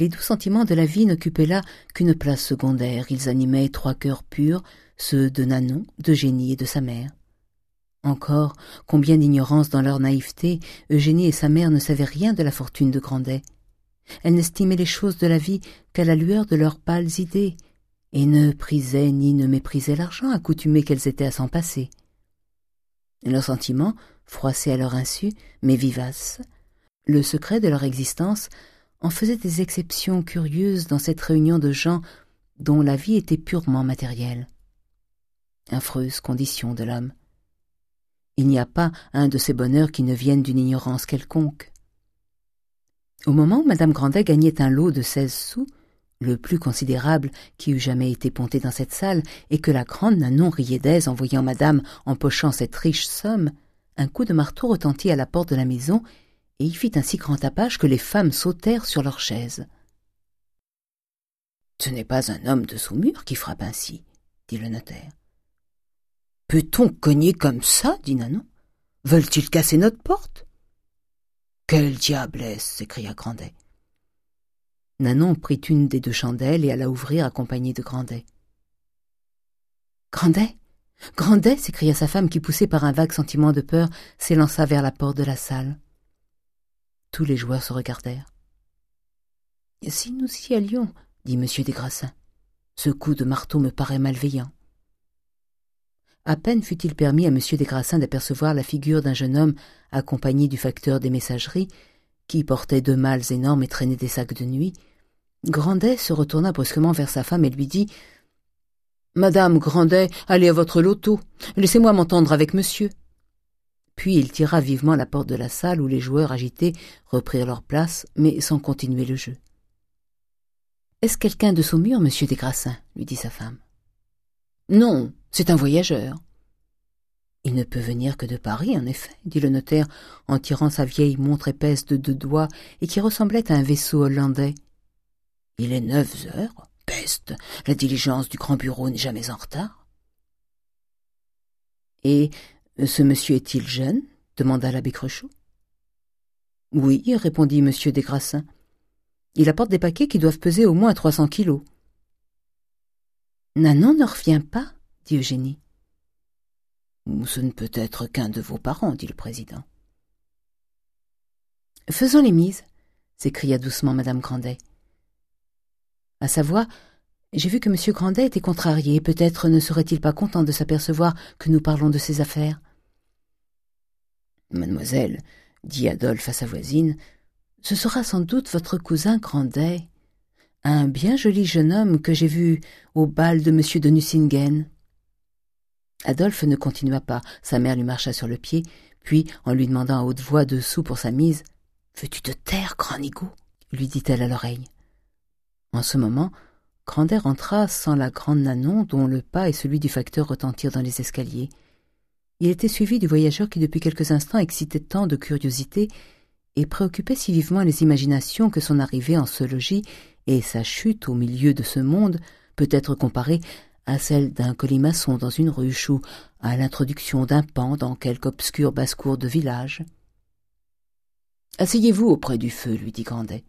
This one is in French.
Les doux sentiments de la vie n'occupaient là qu'une place secondaire. Ils animaient trois cœurs purs, ceux de Nanon, d'Eugénie et de sa mère. Encore, combien d'ignorance dans leur naïveté, Eugénie et sa mère ne savaient rien de la fortune de Grandet. Elles n'estimaient les choses de la vie qu'à la lueur de leurs pâles idées, et ne prisaient ni ne méprisaient l'argent, accoutumées qu'elles étaient à s'en passer. Leurs sentiments, froissés à leur insu, mais vivaces, le secret de leur existence en faisait des exceptions curieuses dans cette réunion de gens dont la vie était purement matérielle. Affreuse condition de l'homme. Il n'y a pas un de ces bonheurs qui ne viennent d'une ignorance quelconque. Au moment où Madame Grandet gagnait un lot de seize sous, le plus considérable qui eût jamais été ponté dans cette salle, et que la grande Nanon riait d'aise en voyant Madame empochant cette riche somme, un coup de marteau retentit à la porte de la maison, et y fit un si grand tapage que les femmes sautèrent sur leurs chaises. « Ce n'est pas un homme de Saumur qui frappe ainsi, dit le notaire. « Peut-on cogner comme ça? dit Nanon. Veulent-ils casser notre porte ?»« Quel diablesse s'écria Grandet. Nanon prit une des deux chandelles et alla ouvrir accompagnée de Grandet. Grandet Grandet s'écria sa femme qui, poussée par un vague sentiment de peur, s'élança vers la porte de la salle. Tous les joueurs se regardèrent. Si nous y allions, dit M. Desgrassins, ce coup de marteau me paraît malveillant. À peine fut-il permis à M. Desgrassins d'apercevoir la figure d'un jeune homme accompagné du facteur des messageries, qui portait deux mâles énormes et traînait des sacs de nuit, Grandet se retourna brusquement vers sa femme et lui dit « Madame Grandet, allez à votre loto. Laissez-moi m'entendre avec monsieur. » Puis il tira vivement la porte de la salle où les joueurs agités reprirent leur place, mais sans continuer le jeu. « Est-ce quelqu'un de Saumur, monsieur Desgrassins ?» lui dit sa femme. « Non, c'est un voyageur. »« Il ne peut venir que de Paris, en effet, » dit le notaire en tirant sa vieille montre épaisse de deux doigts et qui ressemblait à un vaisseau hollandais. Il est neuf heures. Peste, la diligence du grand bureau n'est jamais en retard. Et ce monsieur est-il jeune? demanda l'abbé Cruchot. Oui, répondit M. Desgrassins. Il apporte des paquets qui doivent peser au moins trois cents kilos. Nanon ne revient pas, dit Eugénie. Ce ne peut être qu'un de vos parents, dit le président. Faisons les mises, s'écria doucement madame Grandet. À sa voix, j'ai vu que M. Grandet était contrarié. Peut-être ne serait-il pas content de s'apercevoir que nous parlons de ses affaires. Mademoiselle, dit Adolphe à sa voisine, ce sera sans doute votre cousin Grandet, un bien joli jeune homme que j'ai vu au bal de M. de Nucingen. Adolphe ne continua pas. Sa mère lui marcha sur le pied, puis, en lui demandant à haute voix deux sous pour sa mise, Veux-tu te taire, grand nigaud? lui dit-elle à l'oreille. En ce moment, Grandet rentra sans la grande Nanon, dont le pas et celui du facteur retentirent dans les escaliers. Il était suivi du voyageur qui depuis quelques instants excitait tant de curiosité et préoccupait si vivement les imaginations que son arrivée en ce logis et sa chute au milieu de ce monde peut être comparée à celle d'un colimaçon dans une ruche ou à l'introduction d'un pan dans quelque obscure basse-cour de village. « Asseyez-vous auprès du feu, lui dit Grandet.